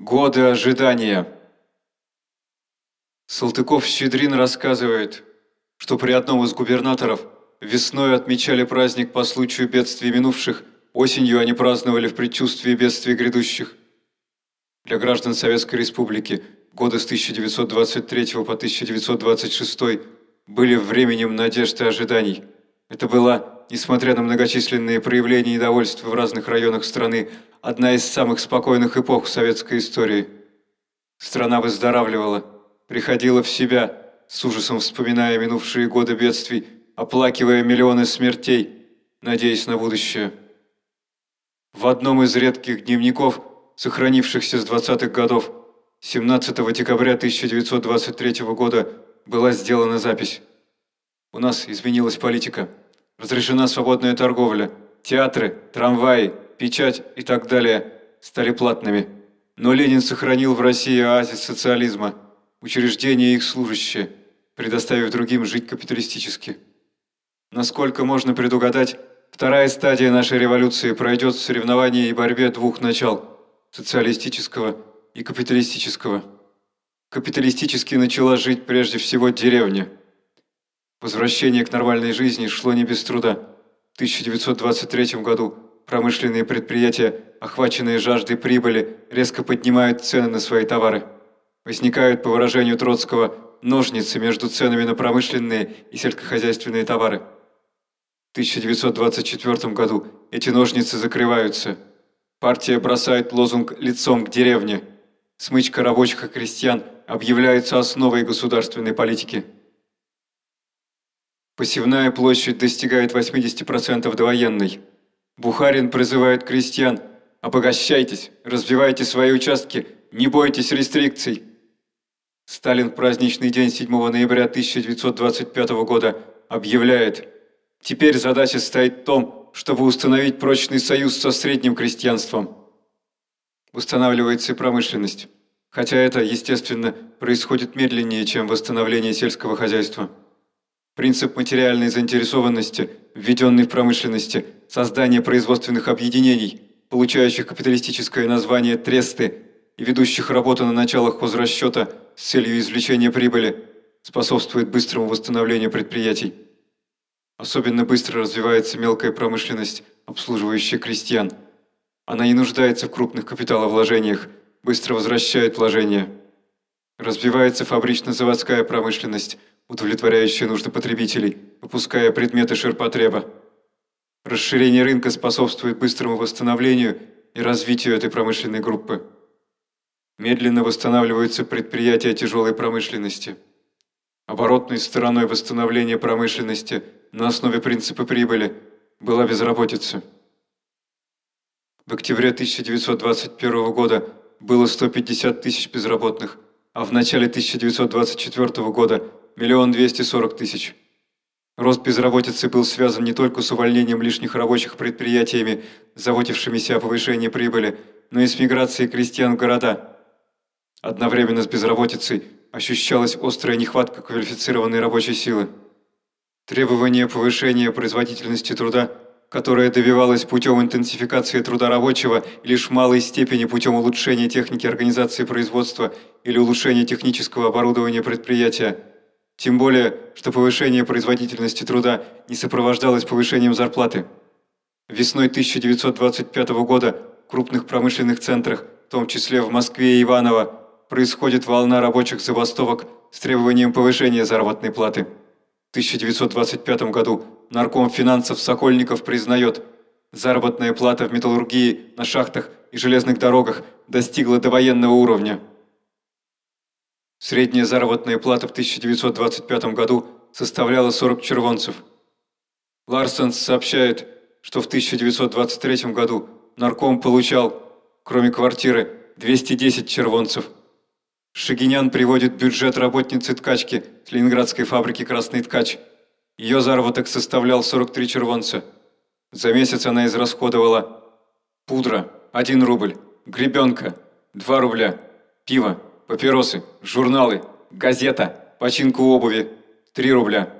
Годы ожидания. Салтыков-Щедрин рассказывает, что при одном из губернаторов весной отмечали праздник по случаю бедствий минувших, осенью они праздновали в предчувствии бедствий грядущих. Для граждан Советской Республики годы с 1923 по 1926 были временем надежд и ожиданий. Это была, несмотря на многочисленные проявления недовольства в разных районах страны, одна из самых спокойных эпох в советской истории. Страна выздоравливала, приходила в себя, с ужасом вспоминая минувшие годы бедствий, оплакивая миллионы смертей, надеясь на будущее. В одном из редких дневников, сохранившихся с 20-х годов, 17 декабря 1923 года была сделана запись. У нас изменилась политика. Разрешена свободная торговля. Театры, трамваи, печать и так далее стали платными. Но Ленин сохранил в России оазис социализма, учреждения их служащие, предоставив другим жить капиталистически. Насколько можно предугадать, вторая стадия нашей революции пройдет в соревновании и борьбе двух начал – социалистического и капиталистического. Капиталистически начала жить прежде всего деревня. Возвращение к нормальной жизни шло не без труда. В 1923 году Промышленные предприятия, охваченные жаждой прибыли, резко поднимают цены на свои товары. Возникают, по выражению Троцкого, ножницы между ценами на промышленные и сельскохозяйственные товары. В 1924 году эти ножницы закрываются. Партия бросает лозунг «лицом к деревне». Смычка рабочих и крестьян объявляется основой государственной политики. Посевная площадь достигает 80% довоенной. Бухарин призывает крестьян «Обогащайтесь, развивайте свои участки, не бойтесь рестрикций». Сталин в праздничный день 7 ноября 1925 года объявляет «Теперь задача стоит в том, чтобы установить прочный союз со средним крестьянством». Восстанавливается и промышленность, хотя это, естественно, происходит медленнее, чем восстановление сельского хозяйства. Принцип материальной заинтересованности, введенный в промышленности, создание производственных объединений, получающих капиталистическое название «тресты» и ведущих работу на началах хозрасчета с целью извлечения прибыли, способствует быстрому восстановлению предприятий. Особенно быстро развивается мелкая промышленность, обслуживающая крестьян. Она не нуждается в крупных капиталовложениях, быстро возвращает вложения. Развивается фабрично-заводская промышленность – удовлетворяющие нужды потребителей, выпуская предметы ширпотреба. Расширение рынка способствует быстрому восстановлению и развитию этой промышленной группы. Медленно восстанавливаются предприятия тяжелой промышленности. Оборотной стороной восстановления промышленности на основе принципа прибыли была безработица. В октябре 1921 года было 150 тысяч безработных, а в начале 1924 года миллион двести сорок тысяч. Рост безработицы был связан не только с увольнением лишних рабочих предприятиями, заботившимися о повышении прибыли, но и с миграцией крестьян в города. Одновременно с безработицей ощущалась острая нехватка квалифицированной рабочей силы. Требование повышения производительности труда, которое добивалось путем интенсификации труда рабочего и лишь в малой степени путем улучшения техники организации производства или улучшения технического оборудования предприятия – тем более, что повышение производительности труда не сопровождалось повышением зарплаты. Весной 1925 года в крупных промышленных центрах, в том числе в Москве и Иваново, происходит волна рабочих забастовок с требованием повышения заработной платы. В 1925 году нарком финансов Сокольников признает, заработная плата в металлургии, на шахтах и железных дорогах достигла довоенного уровня. Средняя заработная плата в 1925 году составляла 40 червонцев. Ларсенс сообщает, что в 1923 году нарком получал, кроме квартиры, 210 червонцев. Шагинян приводит бюджет работницы ткачки с ленинградской фабрики «Красный ткач». Ее заработок составлял 43 червонца. За месяц она израсходовала пудра – 1 рубль, гребенка – 2 рубля, пиво папиросы, журналы, газета, починку обуви – 3 рубля.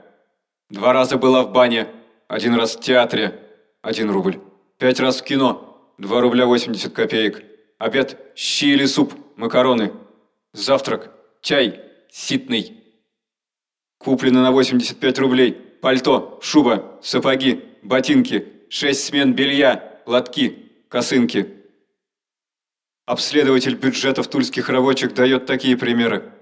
Два раза была в бане, один раз в театре – 1 рубль. Пять раз в кино – 2 рубля 80 копеек. Обед – щи или суп – макароны. Завтрак, чай, ситный. Куплено на 85 рублей. Пальто, шуба, сапоги, ботинки, шесть смен белья, лотки, косынки. Обследователь бюджетов тульских рабочих дает такие примеры.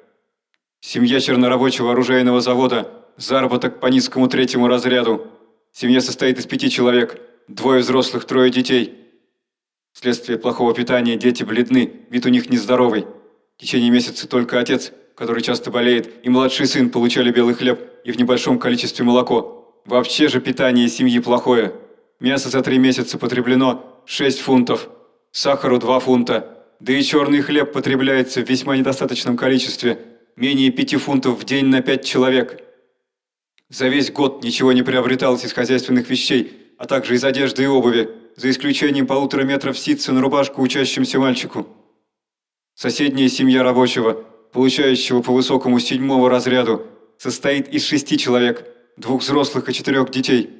Семья чернорабочего оружейного завода, заработок по низкому третьему разряду. Семья состоит из пяти человек, двое взрослых, трое детей. Вследствие плохого питания дети бледны, вид у них нездоровый. В течение месяца только отец, который часто болеет, и младший сын получали белый хлеб и в небольшом количестве молоко. Вообще же питание семьи плохое. Мясо за три месяца потреблено 6 фунтов, сахару 2 фунта, да и черный хлеб потребляется в весьма недостаточном количестве, менее пяти фунтов в день на пять человек. За весь год ничего не приобреталось из хозяйственных вещей, а также из одежды и обуви, за исключением полутора метров ситца на рубашку учащимся мальчику. Соседняя семья рабочего, получающего по высокому седьмого разряду, состоит из шести человек, двух взрослых и четырех детей.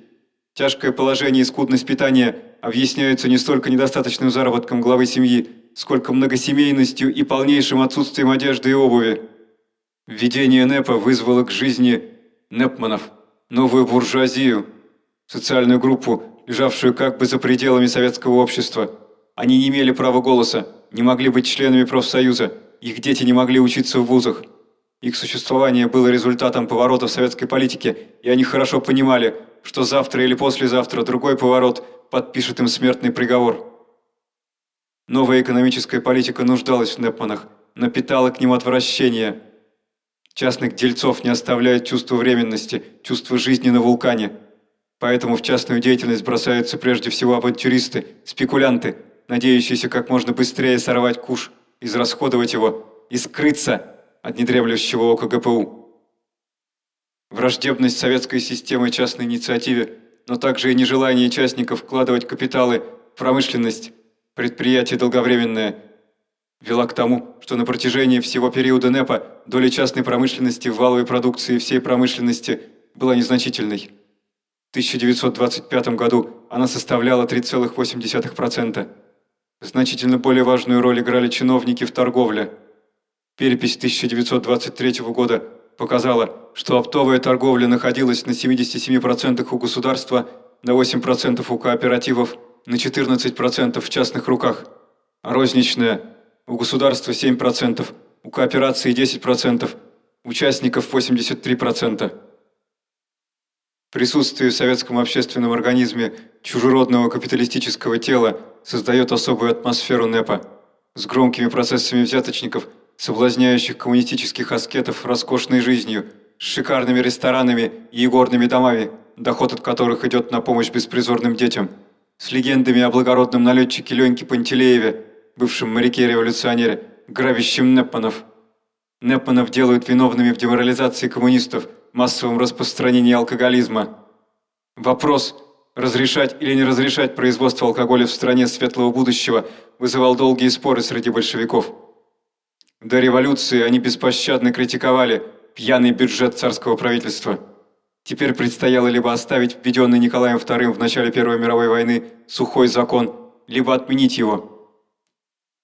Тяжкое положение и скудность питания объясняются не столько недостаточным заработком главы семьи, сколько многосемейностью и полнейшим отсутствием одежды и обуви. Введение НЭПа вызвало к жизни Непманов, новую буржуазию, социальную группу, лежавшую как бы за пределами советского общества. Они не имели права голоса, не могли быть членами профсоюза, их дети не могли учиться в вузах. Их существование было результатом поворота в советской политике, и они хорошо понимали, что завтра или послезавтра другой поворот подпишет им смертный приговор. Новая экономическая политика нуждалась в Непманах, но питала к ним отвращение. Частных дельцов не оставляет чувство временности, чувство жизни на вулкане. Поэтому в частную деятельность бросаются прежде всего авантюристы, спекулянты, надеющиеся как можно быстрее сорвать куш, израсходовать его и скрыться от недремлющего ока ГПУ. Враждебность советской системы частной инициативе, но также и нежелание участников вкладывать капиталы в промышленность предприятие долговременное, вела к тому, что на протяжении всего периода НЭПа доля частной промышленности в валовой продукции всей промышленности была незначительной. В 1925 году она составляла 3,8%. Значительно более важную роль играли чиновники в торговле. Перепись 1923 года показала, что оптовая торговля находилась на 77% у государства, на 8% у кооперативов – на 14% в частных руках, а розничная у государства 7%, у кооперации 10%, участников 83%. Присутствие в советском общественном организме чужеродного капиталистического тела создает особую атмосферу НЭПа с громкими процессами взяточников, соблазняющих коммунистических аскетов роскошной жизнью, с шикарными ресторанами и игорными домами, доход от которых идет на помощь беспризорным детям – с легендами о благородном налетчике Леньке Пантелееве, бывшем моряке-революционере, грабящем Непманов. Непманов делают виновными в деморализации коммунистов, массовом распространении алкоголизма. Вопрос, разрешать или не разрешать производство алкоголя в стране светлого будущего, вызывал долгие споры среди большевиков. До революции они беспощадно критиковали пьяный бюджет царского правительства. Теперь предстояло либо оставить введенный Николаем II в начале Первой мировой войны сухой закон, либо отменить его.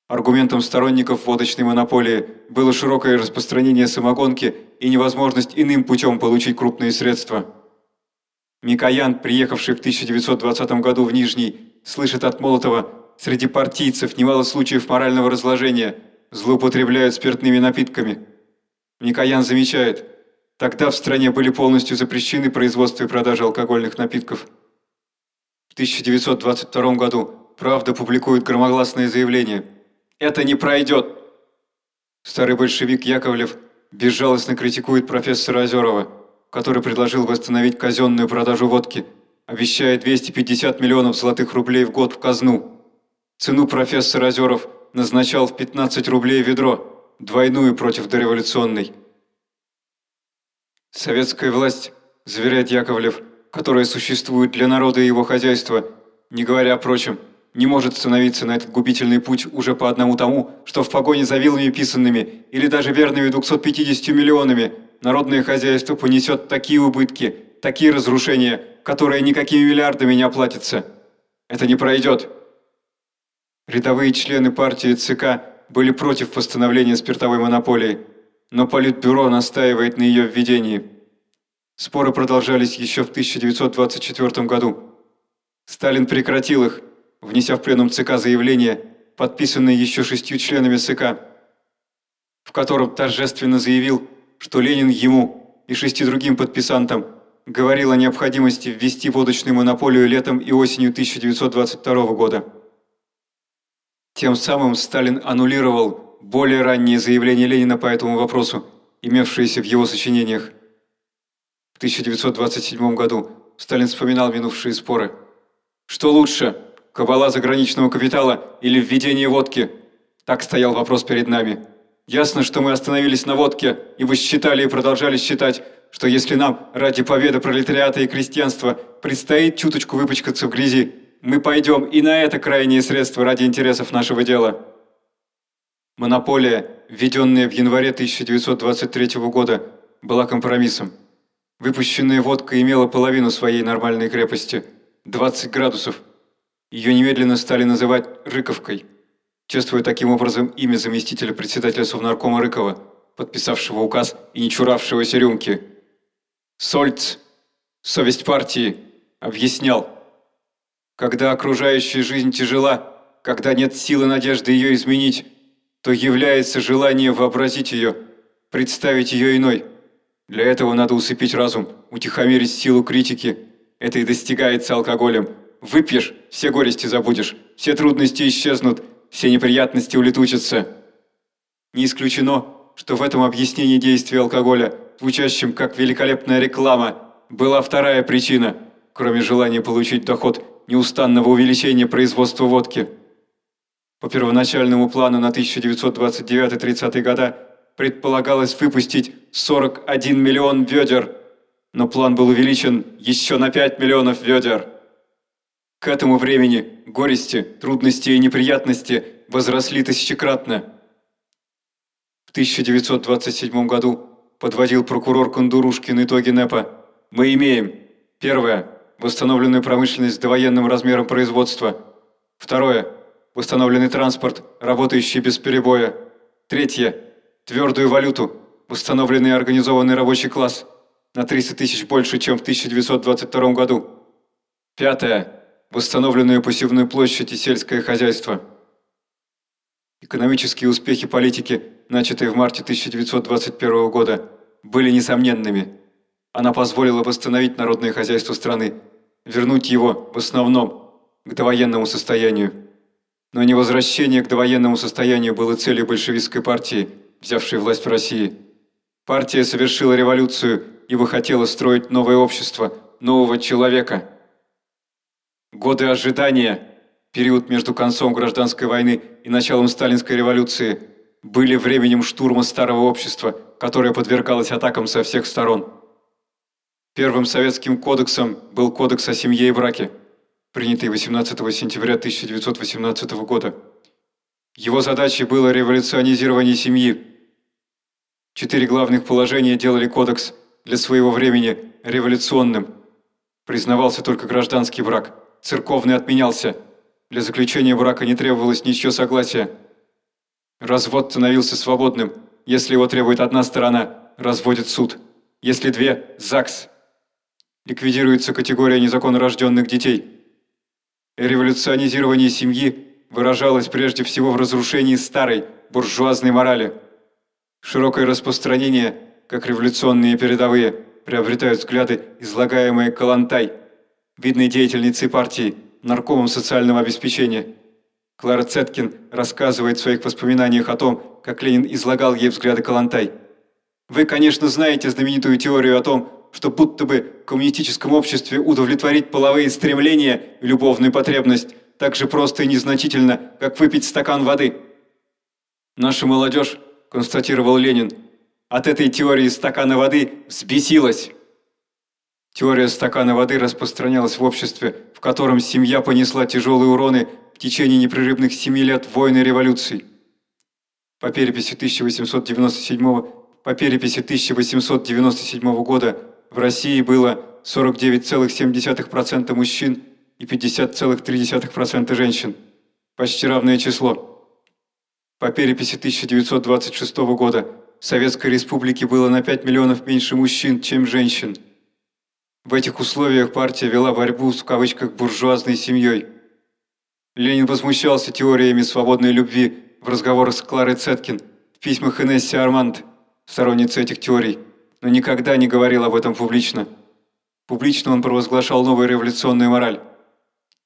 Аргументом сторонников водочной монополии было широкое распространение самогонки и невозможность иным путем получить крупные средства. Микоян, приехавший в 1920 году в Нижний, слышит от Молотова, среди партийцев немало случаев морального разложения, злоупотребляют спиртными напитками. Микоян замечает – Тогда в стране были полностью запрещены производство и продажа алкогольных напитков. В 1922 году «Правда» публикует громогласное заявление «Это не пройдет!». Старый большевик Яковлев безжалостно критикует профессора Озерова, который предложил восстановить казенную продажу водки, обещая 250 миллионов золотых рублей в год в казну. Цену профессор Озеров назначал в 15 рублей ведро, двойную против дореволюционной. Советская власть, заверяет Яковлев, которая существует для народа и его хозяйства, не говоря о прочем, не может становиться на этот губительный путь уже по одному тому, что в погоне за вилами писанными или даже верными 250 миллионами народное хозяйство понесет такие убытки, такие разрушения, которые никакими миллиардами не оплатятся. Это не пройдет. Рядовые члены партии ЦК были против восстановления спиртовой монополии, но Политбюро настаивает на ее введении. Споры продолжались еще в 1924 году. Сталин прекратил их, внеся в пленум ЦК заявление, подписанное еще шестью членами ЦК, в котором торжественно заявил, что Ленин ему и шести другим подписантам говорил о необходимости ввести водочную монополию летом и осенью 1922 года. Тем самым Сталин аннулировал более ранние заявления Ленина по этому вопросу, имевшиеся в его сочинениях. В 1927 году Сталин вспоминал минувшие споры. Что лучше, кабала заграничного капитала или введение водки? Так стоял вопрос перед нами. Ясно, что мы остановились на водке, ибо считали и продолжали считать, что если нам ради победы пролетариата и крестьянства предстоит чуточку выпачкаться в грязи, мы пойдем и на это крайнее средство ради интересов нашего дела. Монополия, введенная в январе 1923 года, была компромиссом. Выпущенная водка имела половину своей нормальной крепости – 20 градусов. Ее немедленно стали называть «рыковкой», чествуя таким образом имя заместителя председателя Совнаркома Рыкова, подписавшего указ и не чуравшегося рюмки. Сольц, совесть партии, объяснял, когда окружающая жизнь тяжела, когда нет силы надежды ее изменить, то является желание вообразить ее, представить ее иной. Для этого надо усыпить разум, утихомирить силу критики. Это и достигается алкоголем. Выпьешь, все горести забудешь, все трудности исчезнут, все неприятности улетучатся. Не исключено, что в этом объяснении действия алкоголя, звучащем как великолепная реклама, была вторая причина, кроме желания получить доход неустанного увеличения производства водки. По первоначальному плану на 1929-30 года предполагалось выпустить 41 миллион ведер, но план был увеличен еще на 5 миллионов ведер. К этому времени горести, трудности и неприятности возросли тысячекратно. В 1927 году подводил прокурор Кондурушкин итоги НЭПа. Мы имеем первое – восстановленную промышленность с довоенным размером производства. Второе – восстановленный транспорт, работающий без перебоя. Третье твердую валюту, восстановленный и организованный рабочий класс на 300 тысяч больше, чем в 1922 году. Пятое. Восстановленную посевную площадь и сельское хозяйство. Экономические успехи политики, начатые в марте 1921 года, были несомненными. Она позволила восстановить народное хозяйство страны, вернуть его, в основном, к довоенному состоянию. Но не возвращение к довоенному состоянию было целью большевистской партии – взявшей власть в России. Партия совершила революцию, ибо хотела строить новое общество, нового человека. Годы ожидания, период между концом гражданской войны и началом сталинской революции, были временем штурма старого общества, которое подвергалось атакам со всех сторон. Первым советским кодексом был Кодекс о семье и браке, принятый 18 сентября 1918 года. Его задачей было революционизирование семьи, Четыре главных положения делали кодекс для своего времени революционным. Признавался только гражданский брак, церковный отменялся. Для заключения брака не требовалось ничего согласия. Развод становился свободным. Если его требует одна сторона, разводит суд. Если две – ЗАГС. Ликвидируется категория незаконнорожденных детей. Революционизирование семьи выражалось прежде всего в разрушении старой буржуазной морали – Широкое распространение, как революционные передовые, приобретают взгляды, излагаемые Калантай, видной деятельницей партии, наркомом социального обеспечения. Клара Цеткин рассказывает в своих воспоминаниях о том, как Ленин излагал ей взгляды Калантай. Вы, конечно, знаете знаменитую теорию о том, что будто бы в коммунистическом обществе удовлетворить половые стремления и любовную потребность так же просто и незначительно, как выпить стакан воды. Наша молодежь констатировал Ленин, от этой теории стакана воды взбесилась. Теория стакана воды распространялась в обществе, в котором семья понесла тяжелые уроны в течение непрерывных семи лет войны и революций. По переписи 1897, по переписи 1897 года в России было 49,7% мужчин и 50,3% женщин. Почти равное число. по переписи 1926 года в Советской Республике было на 5 миллионов меньше мужчин, чем женщин. В этих условиях партия вела борьбу с в кавычках «буржуазной семьей». Ленин возмущался теориями свободной любви в разговорах с Кларой Цеткин, в письмах Инессе Арманд, сторонницы этих теорий, но никогда не говорил об этом публично. Публично он провозглашал новую революционную мораль.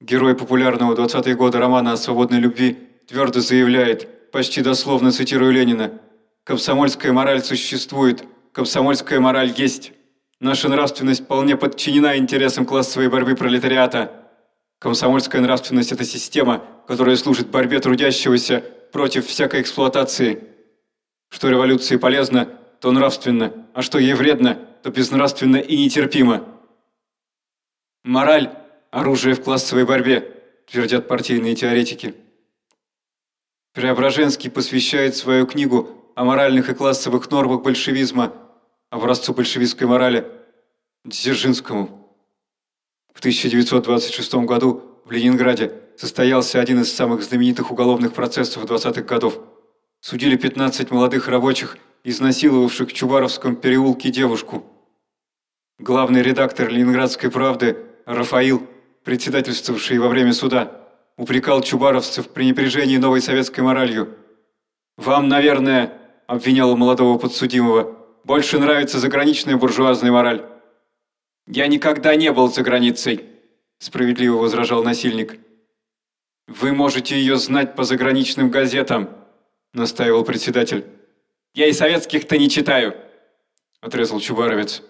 Герой популярного 20-е годы романа о свободной любви твердо заявляет, почти дословно цитирую Ленина, «Комсомольская мораль существует, комсомольская мораль есть. Наша нравственность вполне подчинена интересам классовой борьбы пролетариата. Комсомольская нравственность – это система, которая служит борьбе трудящегося против всякой эксплуатации. Что революции полезно, то нравственно, а что ей вредно, то безнравственно и нетерпимо. Мораль – оружие в классовой борьбе, твердят партийные теоретики. Преображенский посвящает свою книгу о моральных и классовых нормах большевизма, образцу большевистской морали, Дзержинскому. В 1926 году в Ленинграде состоялся один из самых знаменитых уголовных процессов 20-х годов. Судили 15 молодых рабочих, изнасиловавших в Чубаровском переулке девушку. Главный редактор «Ленинградской правды» Рафаил, председательствовавший во время суда, упрекал чубаровцев в пренебрежении новой советской моралью. «Вам, наверное, — обвинял молодого подсудимого, — больше нравится заграничная буржуазная мораль». «Я никогда не был за границей», — справедливо возражал насильник. «Вы можете ее знать по заграничным газетам», — настаивал председатель. «Я и советских-то не читаю», — отрезал Чубаровец.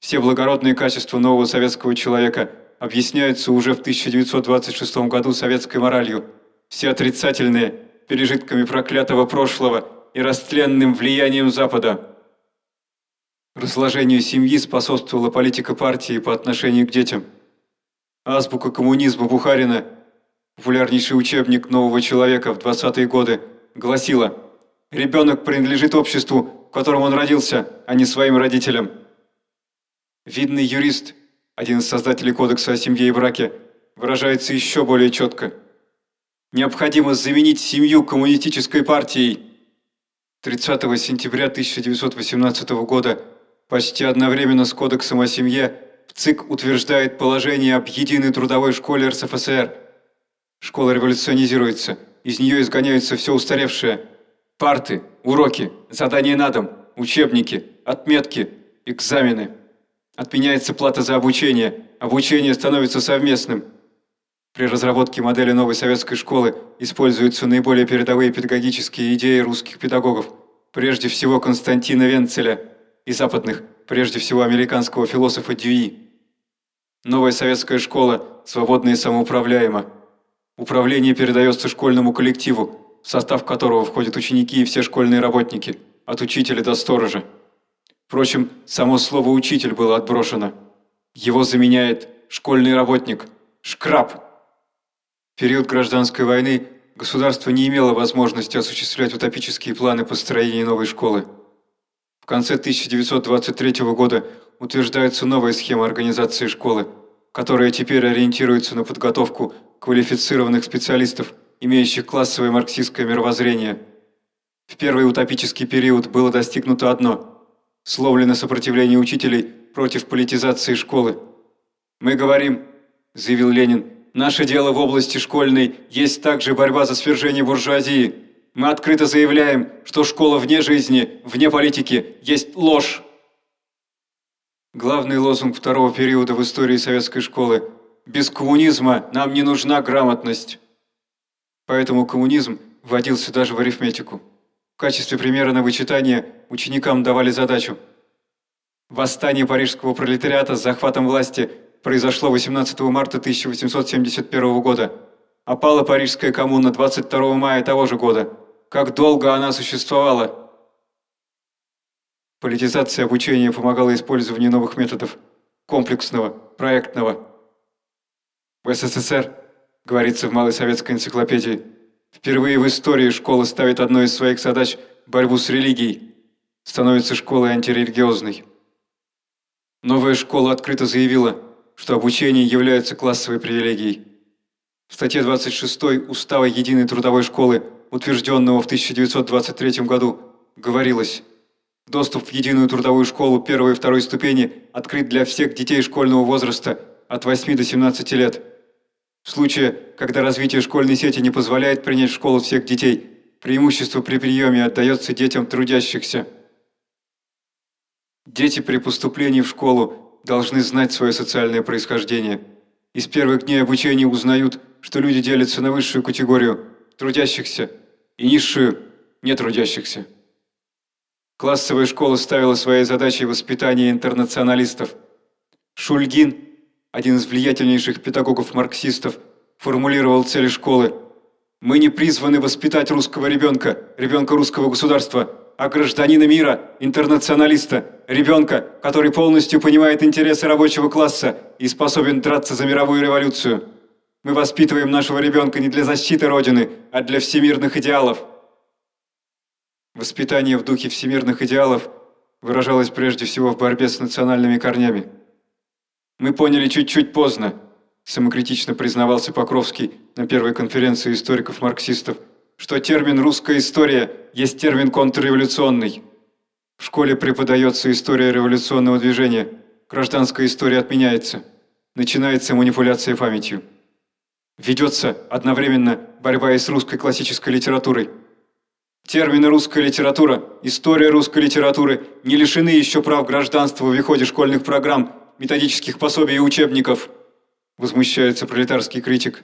Все благородные качества нового советского человека объясняются уже в 1926 году советской моралью, все отрицательные – пережитками проклятого прошлого и растленным влиянием Запада. Разложению семьи способствовала политика партии по отношению к детям. Азбука коммунизма Бухарина, популярнейший учебник нового человека в 20-е годы, гласила «Ребенок принадлежит обществу, в котором он родился, а не своим родителям». Видный юрист, один из создателей Кодекса о семье и браке, выражается еще более четко. Необходимо заменить семью коммунистической партией. 30 сентября 1918 года, почти одновременно с Кодексом о семье, ЦИК утверждает положение об единой трудовой школе РСФСР. Школа революционизируется, из нее изгоняются все устаревшее. Парты, уроки, задания на дом, учебники, отметки, экзамены – Отменяется плата за обучение, обучение становится совместным. При разработке модели новой советской школы используются наиболее передовые педагогические идеи русских педагогов, прежде всего Константина Венцеля и западных, прежде всего американского философа Дьюи. Новая советская школа свободна и самоуправляема. Управление передается школьному коллективу, в состав которого входят ученики и все школьные работники, от учителя до сторожа. Впрочем, само слово «учитель» было отброшено. Его заменяет школьный работник, шкраб. В период гражданской войны государство не имело возможности осуществлять утопические планы построения новой школы. В конце 1923 года утверждается новая схема организации школы, которая теперь ориентируется на подготовку квалифицированных специалистов, имеющих классовое марксистское мировоззрение. В первый утопический период было достигнуто одно – Словлено сопротивление учителей против политизации школы. «Мы говорим», – заявил Ленин, – «наше дело в области школьной есть также борьба за свержение буржуазии. Мы открыто заявляем, что школа вне жизни, вне политики есть ложь». Главный лозунг второго периода в истории советской школы – «Без коммунизма нам не нужна грамотность». Поэтому коммунизм вводился даже в арифметику. В качестве примера на вычитание ученикам давали задачу. Восстание парижского пролетариата с захватом власти произошло 18 марта 1871 года. Опала Парижская коммуна 22 мая того же года. Как долго она существовала? Политизация обучения помогала использованию новых методов комплексного, проектного. В СССР, говорится в Малой советской энциклопедии, Впервые в истории школа ставит одной из своих задач борьбу с религией, становится школой антирелигиозной. Новая школа открыто заявила, что обучение является классовой привилегией. В статье 26 Устава Единой трудовой школы утвержденного в 1923 году, говорилось «Доступ в единую трудовую школу первой и второй ступени открыт для всех детей школьного возраста от 8 до 17 лет. В случае, когда развитие школьной сети не позволяет принять в школу всех детей, преимущество при приеме отдается детям трудящихся. Дети при поступлении в школу должны знать свое социальное происхождение. Из первых дней обучения узнают, что люди делятся на высшую категорию – трудящихся – и низшую нетрудящихся. Классовая школа ставила своей задачей воспитание интернационалистов. Шульгин, один из влиятельнейших педагогов-марксистов, формулировал цели школы. «Мы не призваны воспитать русского ребенка, ребенка русского государства, а гражданина мира, интернационалиста, ребенка, который полностью понимает интересы рабочего класса и способен драться за мировую революцию». Мы воспитываем нашего ребенка не для защиты Родины, а для всемирных идеалов. Воспитание в духе всемирных идеалов выражалось прежде всего в борьбе с национальными корнями. Мы поняли чуть-чуть поздно, самокритично признавался Покровский на первой конференции историков-марксистов, что термин «русская история» есть термин контрреволюционный. В школе преподается история революционного движения, гражданская история отменяется, начинается манипуляция памятью. Ведется одновременно борьба и с русской классической литературой. Термины «русская литература», «история русской литературы» не лишены еще прав гражданства в выходе школьных программ, методических пособий и учебников, возмущается пролетарский критик.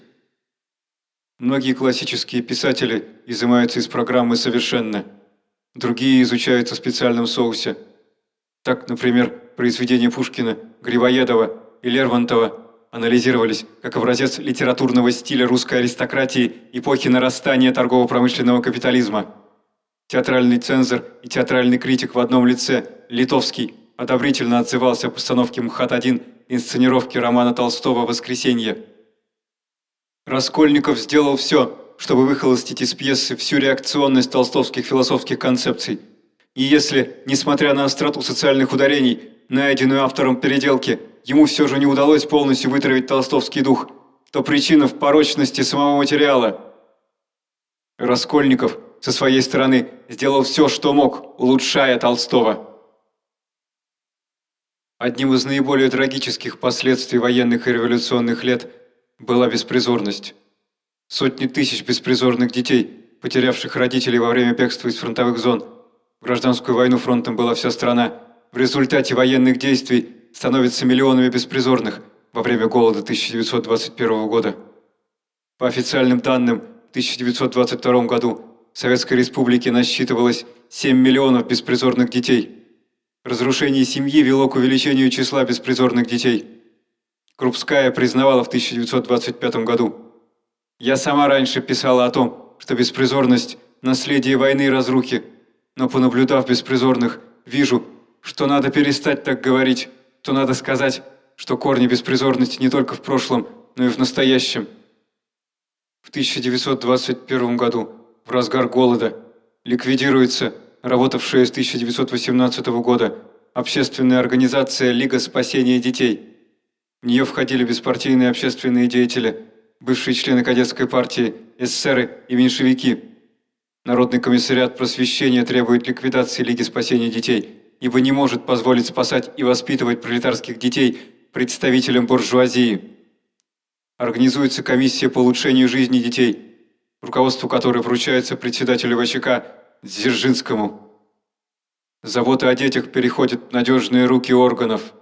Многие классические писатели изымаются из программы совершенно, другие изучаются в специальном соусе. Так, например, произведения Пушкина, Гривоедова и Лермонтова – анализировались как образец литературного стиля русской аристократии эпохи нарастания торгово-промышленного капитализма. Театральный цензор и театральный критик в одном лице, Литовский, одобрительно отзывался о постановке МХАТ-1 инсценировки романа Толстого «Воскресенье». Раскольников сделал все, чтобы выхолостить из пьесы всю реакционность толстовских философских концепций. И если, несмотря на остроту социальных ударений, найденную автором переделки, ему все же не удалось полностью вытравить толстовский дух, то причина в порочности самого материала. Раскольников со своей стороны сделал все, что мог, улучшая Толстого. Одним из наиболее трагических последствий военных и революционных лет была беспризорность. Сотни тысяч беспризорных детей, потерявших родителей во время бегства из фронтовых зон. В гражданскую войну фронтом была вся страна. В результате военных действий становятся миллионами беспризорных во время голода 1921 года. По официальным данным, в 1922 году в Советской Республике насчитывалось 7 миллионов беспризорных детей. Разрушение семьи вело к увеличению числа беспризорных детей. Крупская признавала в 1925 году. «Я сама раньше писала о том, что беспризорность – наследие войны и разрухи, но понаблюдав беспризорных, вижу, что надо перестать так говорить» то надо сказать, что корни беспризорности не только в прошлом, но и в настоящем. В 1921 году, в разгар голода, ликвидируется работавшая с 1918 года общественная организация «Лига спасения детей». В нее входили беспартийные общественные деятели, бывшие члены кадетской партии, эсеры и меньшевики. Народный комиссариат просвещения требует ликвидации Лиги спасения детей – ибо не может позволить спасать и воспитывать пролетарских детей представителям буржуазии. Организуется комиссия по улучшению жизни детей, руководство которой вручается председателю ВЧК Дзержинскому. Заботы о детях переходят в надежные руки органов.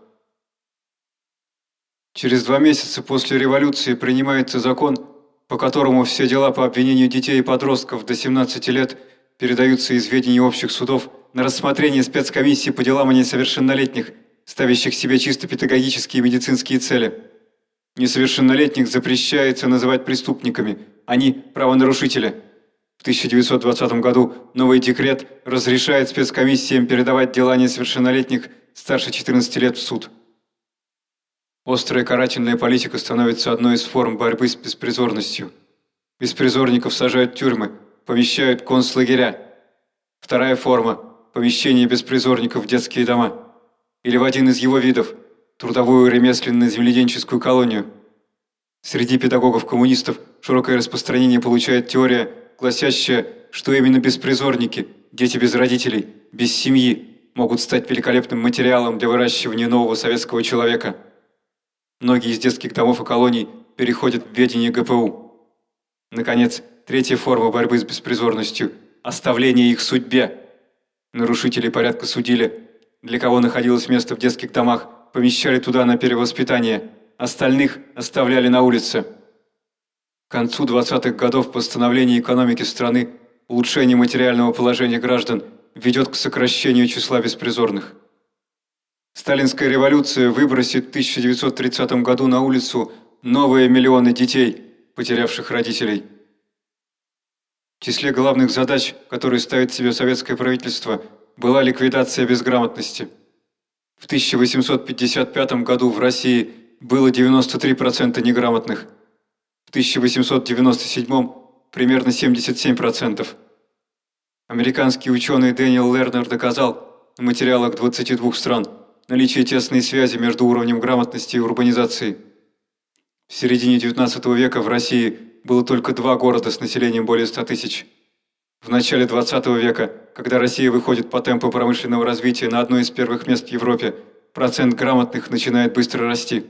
Через два месяца после революции принимается закон, по которому все дела по обвинению детей и подростков до 17 лет передаются из ведения общих судов на рассмотрение спецкомиссии по делам о несовершеннолетних, ставящих себе чисто педагогические и медицинские цели. Несовершеннолетних запрещается называть преступниками, они – правонарушители. В 1920 году новый декрет разрешает спецкомиссиям передавать дела несовершеннолетних старше 14 лет в суд. Острая карательная политика становится одной из форм борьбы с беспризорностью. Беспризорников сажают в тюрьмы, помещают в концлагеря. Вторая форма помещение беспризорников в детские дома, или в один из его видов – трудовую ремесленно-земледенческую колонию. Среди педагогов-коммунистов широкое распространение получает теория гласящая, что именно беспризорники, дети без родителей, без семьи, могут стать великолепным материалом для выращивания нового советского человека. Многие из детских домов и колоний переходят в ведение ГПУ. Наконец, третья форма борьбы с беспризорностью – оставление их судьбе. Нарушителей порядка судили, для кого находилось место в детских домах, помещали туда на перевоспитание, остальных оставляли на улице. К концу 20-х годов постановление экономики страны улучшение материального положения граждан ведет к сокращению числа беспризорных. Сталинская революция выбросит в 1930 году на улицу новые миллионы детей, потерявших родителей. В числе главных задач, которые ставит себе советское правительство, была ликвидация безграмотности. В 1855 году в России было 93% неграмотных, в 1897 примерно 77%. Американский ученый Дэниел Лернер доказал в материалах 22 стран наличие тесной связи между уровнем грамотности и урбанизацией. В середине XIX века в России было только два города с населением более 100 тысяч. В начале XX века, когда Россия выходит по темпу промышленного развития на одно из первых мест в Европе, процент грамотных начинает быстро расти.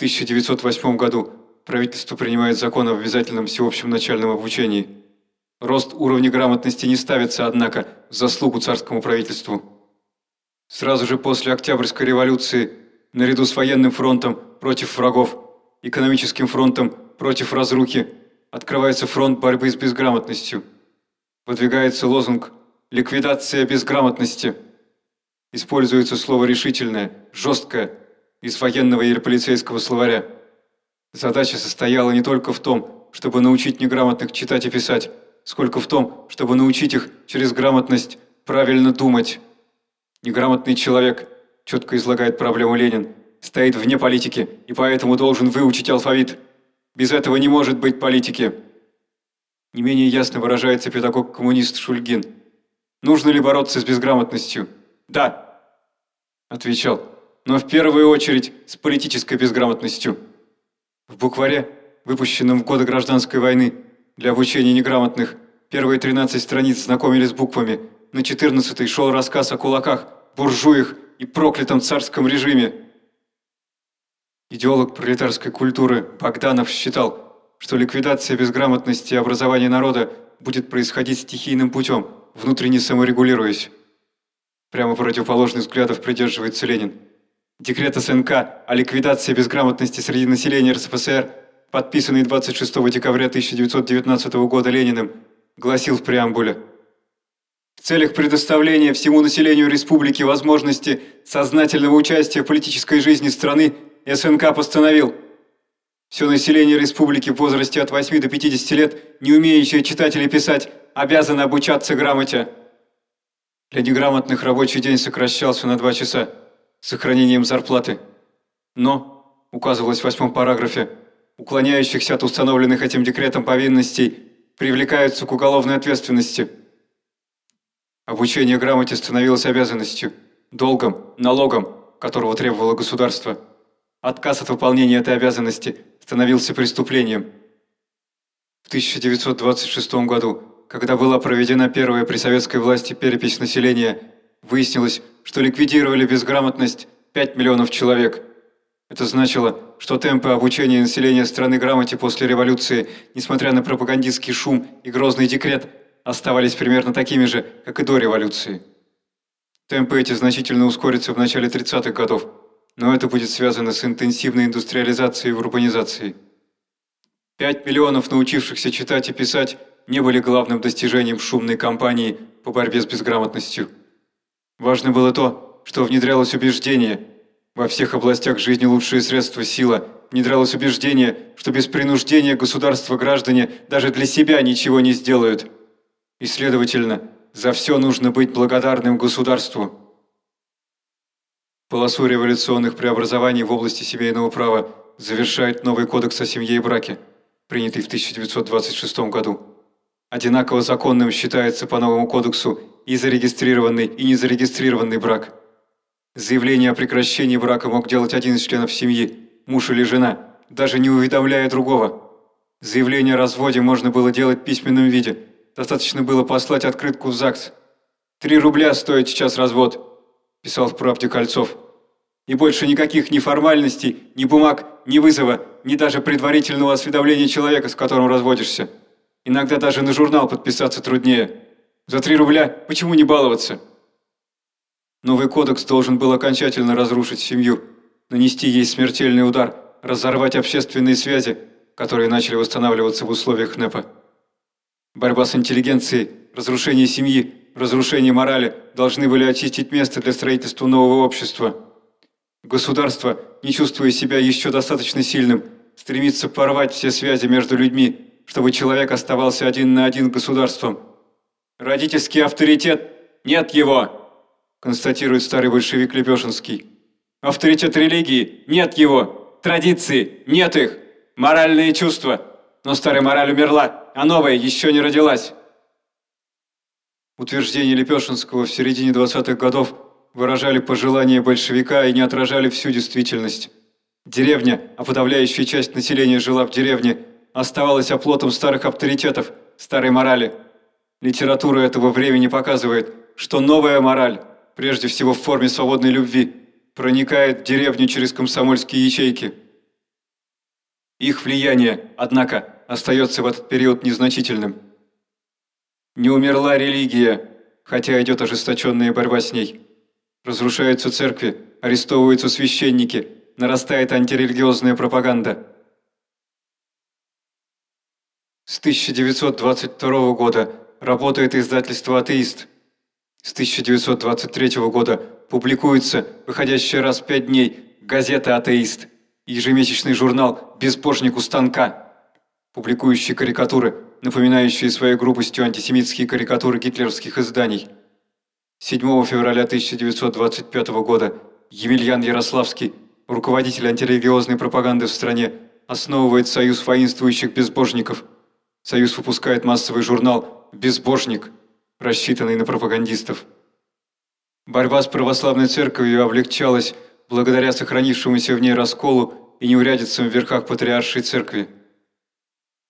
В 1908 году правительство принимает закон об обязательном всеобщем начальном обучении. Рост уровня грамотности не ставится, однако, в заслугу царскому правительству. Сразу же после Октябрьской революции, наряду с военным фронтом против врагов, экономическим фронтом против разрухи, открывается фронт борьбы с безграмотностью. Выдвигается лозунг «Ликвидация безграмотности». Используется слово «решительное», «жесткое» из военного или полицейского словаря. Задача состояла не только в том, чтобы научить неграмотных читать и писать, сколько в том, чтобы научить их через грамотность правильно думать. Неграмотный человек, четко излагает проблему Ленин, стоит вне политики и поэтому должен выучить алфавит. Без этого не может быть политики. Не менее ясно выражается педагог-коммунист Шульгин. Нужно ли бороться с безграмотностью? Да, отвечал, но в первую очередь с политической безграмотностью. В букваре, выпущенном в годы гражданской войны, для обучения неграмотных, первые 13 страниц знакомились с буквами, на 14 шел рассказ о кулаках, буржуях и проклятом царском режиме. Идеолог пролетарской культуры Богданов считал, что ликвидация безграмотности и образования народа будет происходить стихийным путем, внутренне саморегулируясь. Прямо противоположных взглядов придерживается Ленин. Декрет СНК о ликвидации безграмотности среди населения РСФСР, подписанный 26 декабря 1919 года Лениным, гласил в преамбуле в целях предоставления всему населению республики возможности сознательного участия в политической жизни страны СНК постановил все население республики в возрасте от 8 до 50 лет, не умеющее читать или писать, обязано обучаться грамоте. Для неграмотных рабочий день сокращался на 2 часа сохранением зарплаты. Но, указывалось в восьмом параграфе, уклоняющихся от установленных этим декретом повинностей привлекаются к уголовной ответственности. Обучение грамоте становилось обязанностью, долгом, налогом, которого требовало государство. Отказ от выполнения этой обязанности становился преступлением. В 1926 году, когда была проведена первая при советской власти перепись населения, выяснилось, что ликвидировали безграмотность 5 миллионов человек. Это значило, что темпы обучения населения страны грамоте после революции, несмотря на пропагандистский шум и грозный декрет, оставались примерно такими же, как и до революции. Темпы эти значительно ускорятся в начале 30-х годов, но это будет связано с интенсивной индустриализацией и урбанизацией. 5 миллионов научившихся читать и писать не были главным достижением шумной кампании по борьбе с безграмотностью – Важно было то, что внедрялось убеждение. Во всех областях жизни лучшие средства – сила. Внедрялось убеждение, что без принуждения государства граждане даже для себя ничего не сделают. И, следовательно, за все нужно быть благодарным государству. Полосу революционных преобразований в области семейного права завершает новый кодекс о семье и браке, принятый в 1926 году. Одинаково законным считается по новому кодексу и зарегистрированный, и незарегистрированный брак. Заявление о прекращении брака мог делать один из членов семьи, муж или жена, даже не уведомляя другого. Заявление о разводе можно было делать в письменном виде. Достаточно было послать открытку в ЗАГС. «Три рубля стоит сейчас развод», – писал в правде Кольцов. «И больше никаких ни формальностей, ни бумаг, ни вызова, ни даже предварительного осведомления человека, с которым разводишься. Иногда даже на журнал подписаться труднее. За три рубля почему не баловаться?» Новый кодекс должен был окончательно разрушить семью, нанести ей смертельный удар, разорвать общественные связи, которые начали восстанавливаться в условиях НЭПа. Борьба с интеллигенцией, разрушение семьи, разрушение морали должны были очистить место для строительства нового общества. Государство, не чувствуя себя еще достаточно сильным, стремится порвать все связи между людьми, чтобы человек оставался один на один государством. Родительский авторитет – нет его! констатирует старый большевик Лепешинский. Авторитет религии – нет его. Традиции – нет их. Моральные чувства. Но старая мораль умерла, а новая еще не родилась. Утверждения Лепешинского в середине 20-х годов выражали пожелания большевика и не отражали всю действительность. Деревня, а подавляющая часть населения жила в деревне, оставалась оплотом старых авторитетов, старой морали. Литература этого времени показывает, что новая мораль прежде всего в форме свободной любви, проникает в деревню через комсомольские ячейки. Их влияние, однако, остается в этот период незначительным. Не умерла религия, хотя идет ожесточенная борьба с ней. Разрушаются церкви, арестовываются священники, нарастает антирелигиозная пропаганда. С 1922 года работает издательство «Атеист», с 1923 года публикуется, выходящая раз в пять дней, газета «Атеист», ежемесячный журнал «Безбожник у станка», публикующий карикатуры, напоминающие своей грубостью антисемитские карикатуры гитлеровских изданий. 7 февраля 1925 года Емельян Ярославский, руководитель антирелигиозной пропаганды в стране, основывает Союз воинствующих безбожников. Союз выпускает массовый журнал «Безбожник», рассчитанный на пропагандистов. Борьба с православной церковью облегчалась благодаря сохранившемуся в ней расколу и неурядицам в верхах патриаршей церкви.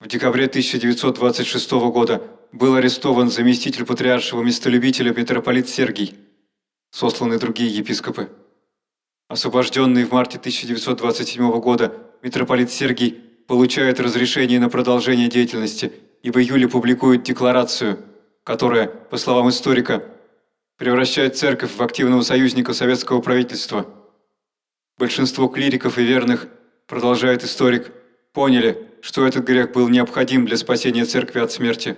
В декабре 1926 года был арестован заместитель патриаршего местолюбителя митрополит Сергий, сосланы другие епископы. Освобожденный в марте 1927 года митрополит Сергий получает разрешение на продолжение деятельности и в июле публикует декларацию – которая, по словам историка, превращает церковь в активного союзника советского правительства. Большинство клириков и верных, продолжает историк, поняли, что этот грех был необходим для спасения церкви от смерти.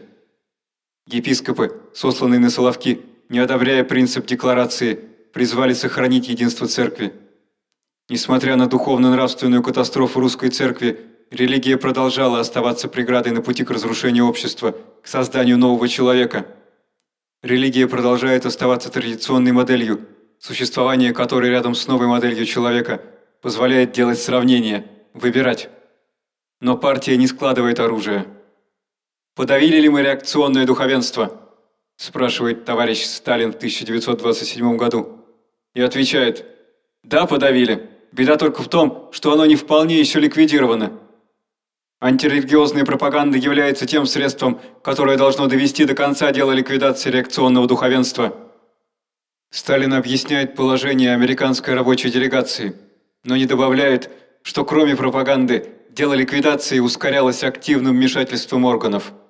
Епископы, сосланные на Соловки, не одобряя принцип декларации, призвали сохранить единство церкви. Несмотря на духовно-нравственную катастрофу русской церкви, религия продолжала оставаться преградой на пути к разрушению общества – к созданию нового человека. Религия продолжает оставаться традиционной моделью, существование которой рядом с новой моделью человека позволяет делать сравнения, выбирать. Но партия не складывает оружие. «Подавили ли мы реакционное духовенство?» спрашивает товарищ Сталин в 1927 году. И отвечает, «Да, подавили. Беда только в том, что оно не вполне еще ликвидировано. Антирелигиозная пропаганда является тем средством, которое должно довести до конца дело ликвидации реакционного духовенства. Сталин объясняет положение американской рабочей делегации, но не добавляет, что кроме пропаганды, дело ликвидации ускорялось активным вмешательством органов –